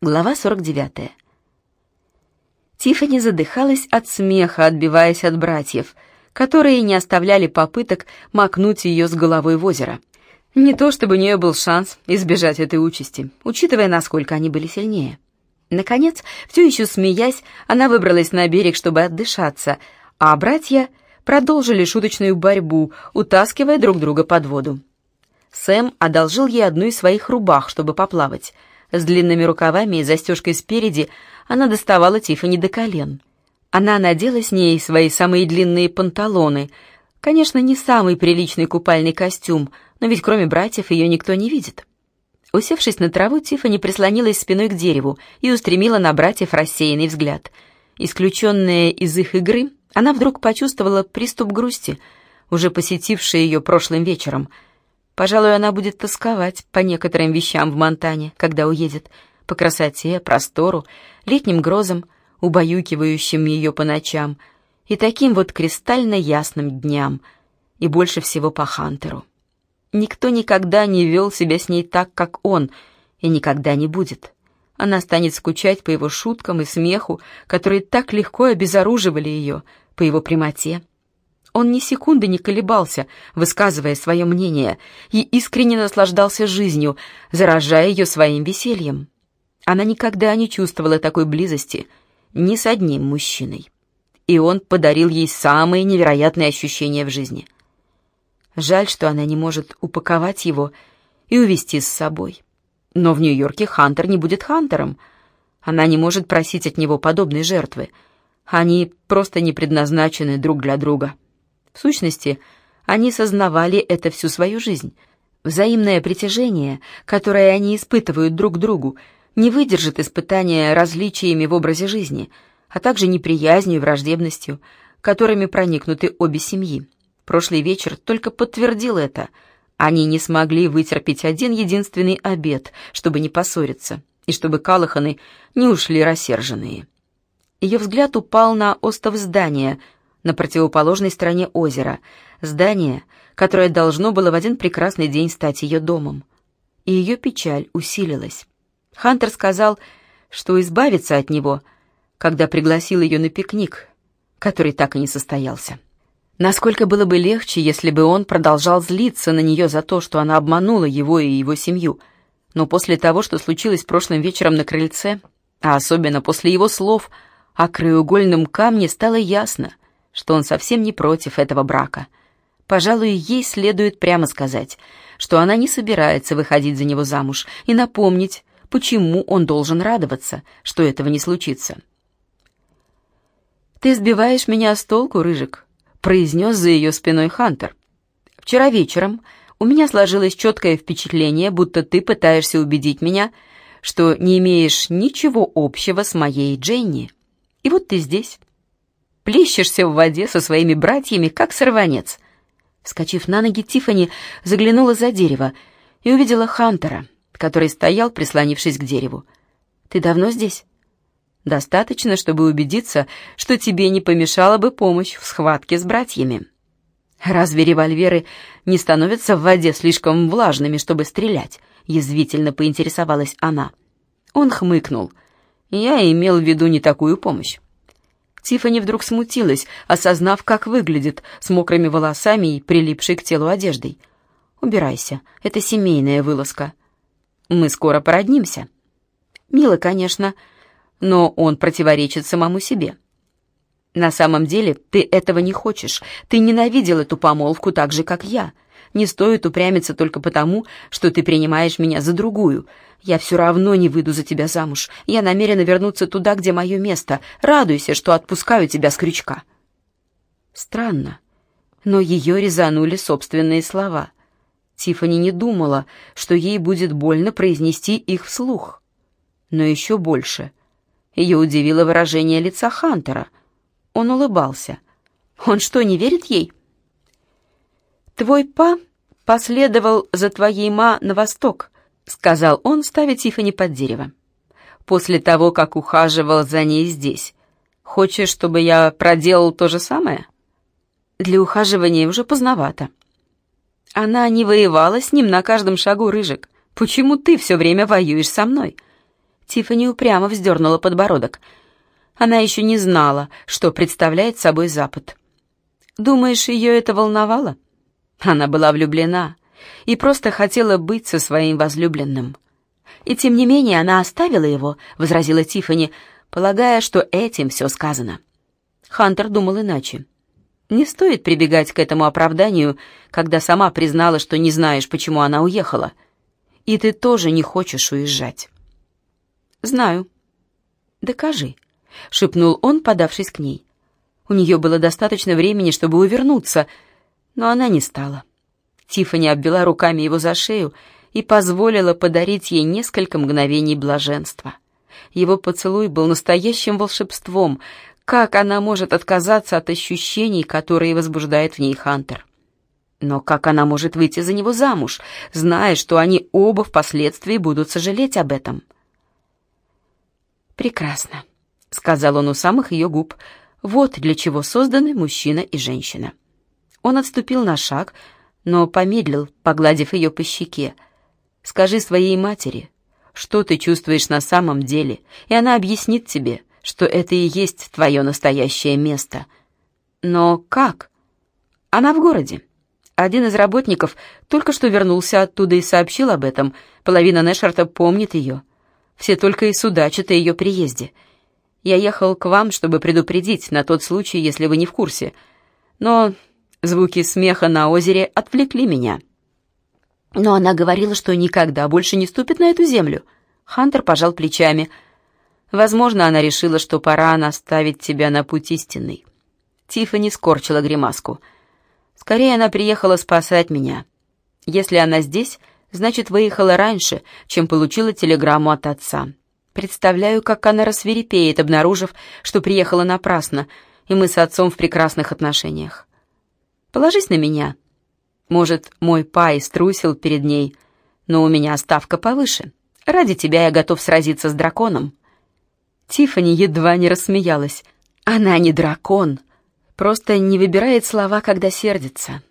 Глава 49. Тиффани задыхалась от смеха, отбиваясь от братьев, которые не оставляли попыток макнуть ее с головой в озеро. Не то чтобы у нее был шанс избежать этой участи, учитывая, насколько они были сильнее. Наконец, все еще смеясь, она выбралась на берег, чтобы отдышаться, а братья продолжили шуточную борьбу, утаскивая друг друга под воду. Сэм одолжил ей одну из своих рубах, чтобы поплавать. С длинными рукавами и застежкой спереди она доставала Тиффани до колен. Она надела с ней свои самые длинные панталоны. Конечно, не самый приличный купальный костюм, но ведь кроме братьев ее никто не видит. Усевшись на траву, Тиффани прислонилась спиной к дереву и устремила на братьев рассеянный взгляд. Исключенная из их игры, она вдруг почувствовала приступ грусти, уже посетивший ее прошлым вечером — Пожалуй, она будет тосковать по некоторым вещам в Монтане, когда уедет, по красоте, простору, летним грозам, убаюкивающим ее по ночам, и таким вот кристально ясным дням, и больше всего по Хантеру. Никто никогда не вел себя с ней так, как он, и никогда не будет. Она станет скучать по его шуткам и смеху, которые так легко обезоруживали ее, по его прямоте, он ни секунды не колебался, высказывая свое мнение, и искренне наслаждался жизнью, заражая ее своим весельем. Она никогда не чувствовала такой близости ни с одним мужчиной. И он подарил ей самые невероятные ощущения в жизни. Жаль, что она не может упаковать его и увезти с собой. Но в Нью-Йорке Хантер не будет Хантером. Она не может просить от него подобной жертвы. Они просто не предназначены друг для друга. В сущности, они сознавали это всю свою жизнь. Взаимное притяжение, которое они испытывают друг к другу, не выдержит испытания различиями в образе жизни, а также неприязнью и враждебностью, которыми проникнуты обе семьи. Прошлый вечер только подтвердил это. Они не смогли вытерпеть один единственный обед, чтобы не поссориться, и чтобы Калаханы не ушли рассерженные. Ее взгляд упал на остов здания — на противоположной стороне озера, здание, которое должно было в один прекрасный день стать ее домом. И ее печаль усилилась. Хантер сказал, что избавится от него, когда пригласил ее на пикник, который так и не состоялся. Насколько было бы легче, если бы он продолжал злиться на нее за то, что она обманула его и его семью. Но после того, что случилось прошлым вечером на крыльце, а особенно после его слов о краеугольном камне, стало ясно, что он совсем не против этого брака. Пожалуй, ей следует прямо сказать, что она не собирается выходить за него замуж, и напомнить, почему он должен радоваться, что этого не случится. «Ты сбиваешь меня с толку, Рыжик», — произнес за ее спиной Хантер. «Вчера вечером у меня сложилось четкое впечатление, будто ты пытаешься убедить меня, что не имеешь ничего общего с моей Дженни. И вот ты здесь» плещешься в воде со своими братьями, как сорванец». Вскочив на ноги, Тифани заглянула за дерево и увидела Хантера, который стоял, прислонившись к дереву. «Ты давно здесь?» «Достаточно, чтобы убедиться, что тебе не помешала бы помощь в схватке с братьями». «Разве револьверы не становятся в воде слишком влажными, чтобы стрелять?» — язвительно поинтересовалась она. Он хмыкнул. «Я имел в виду не такую помощь. Тиффани вдруг смутилась, осознав, как выглядит, с мокрыми волосами и прилипшей к телу одеждой. «Убирайся, это семейная вылазка. Мы скоро породнимся». «Мило, конечно, но он противоречит самому себе». «На самом деле ты этого не хочешь. Ты ненавидел эту помолвку так же, как я. Не стоит упрямиться только потому, что ты принимаешь меня за другую. Я все равно не выйду за тебя замуж. Я намерена вернуться туда, где мое место. Радуйся, что отпускаю тебя с крючка». Странно, но ее резанули собственные слова. Тифани не думала, что ей будет больно произнести их вслух. Но еще больше. Ее удивило выражение лица Хантера. Он улыбался. «Он что, не верит ей?» «Твой па последовал за твоей ма на восток», — сказал он, ставя Тиффани под дерево. «После того, как ухаживал за ней здесь. Хочешь, чтобы я проделал то же самое?» «Для ухаживания уже поздновато». «Она не воевала с ним на каждом шагу, Рыжик. Почему ты все время воюешь со мной?» Тиффани упрямо вздернула подбородок. Она еще не знала, что представляет собой Запад. Думаешь, ее это волновало? Она была влюблена и просто хотела быть со своим возлюбленным. И тем не менее она оставила его, возразила Тиффани, полагая, что этим все сказано. Хантер думал иначе. Не стоит прибегать к этому оправданию, когда сама признала, что не знаешь, почему она уехала. И ты тоже не хочешь уезжать. Знаю. Докажи, шепнул он, подавшись к ней. У нее было достаточно времени, чтобы увернуться, но она не стала. Тиффани обвела руками его за шею и позволила подарить ей несколько мгновений блаженства. Его поцелуй был настоящим волшебством. Как она может отказаться от ощущений, которые возбуждает в ней Хантер? Но как она может выйти за него замуж, зная, что они оба впоследствии будут сожалеть об этом? «Прекрасно», — сказал он у самых ее губ, — вот для чего созданы мужчина и женщина. Он отступил на шаг, но помедлил, погладив ее по щеке. «Скажи своей матери, что ты чувствуешь на самом деле, и она объяснит тебе, что это и есть твое настоящее место. Но как? Она в городе. Один из работников только что вернулся оттуда и сообщил об этом. Половина Нэшарта помнит ее. Все только и судачат о ее приезде. Я ехал к вам, чтобы предупредить на тот случай, если вы не в курсе. Но звуки смеха на озере отвлекли меня. Но она говорила, что никогда больше не ступит на эту землю. Хантер пожал плечами. Возможно, она решила, что пора наставить тебя на путь истинный. Тиффани скорчила гримаску. Скорее, она приехала спасать меня. Если она здесь, значит, выехала раньше, чем получила телеграмму от отца. Представляю, как она рассверепеет, обнаружив, что приехала напрасно, и мы с отцом в прекрасных отношениях. Положись на меня. Может, мой пай струсил перед ней, но у меня ставка повыше. Ради тебя я готов сразиться с драконом». Тиффани едва не рассмеялась. «Она не дракон, просто не выбирает слова, когда сердится.